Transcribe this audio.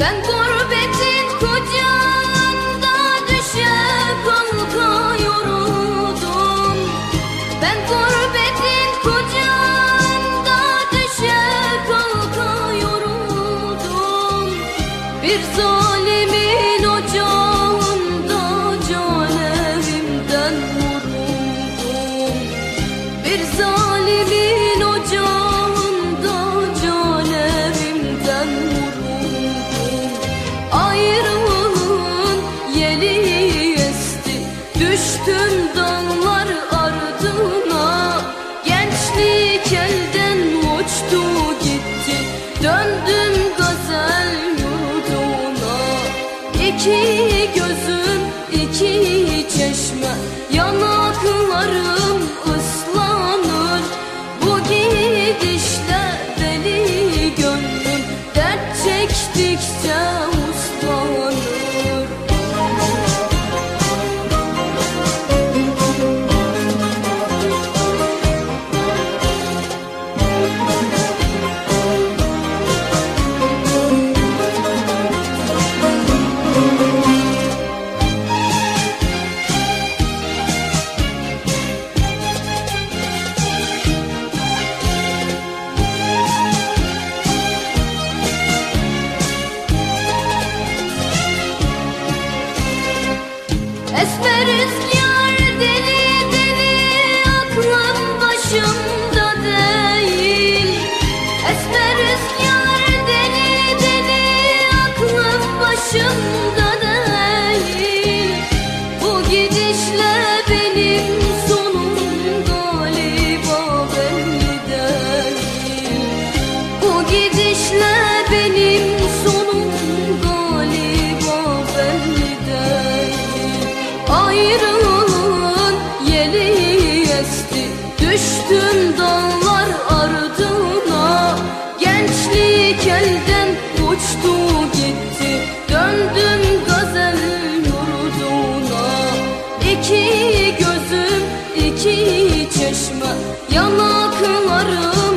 Ben gurbetin kucağında düşe kalka Ben gurbetin kucağında düşe kalka Bir zalimin ocağında can evimden vuruldum. Bir zalimin İki gözüm iki çeşme. Yanaklarım Esmer rüzgar deli deli aklım başımda değil. Esmer rüzgar deli deli aklım başımda Ayrılığın yeli esti. Düştüm dağlar ardına Gençlik elden uçtu gitti. Döndüm gazel yurduna İki gözüm iki çeşme. Yanaklarım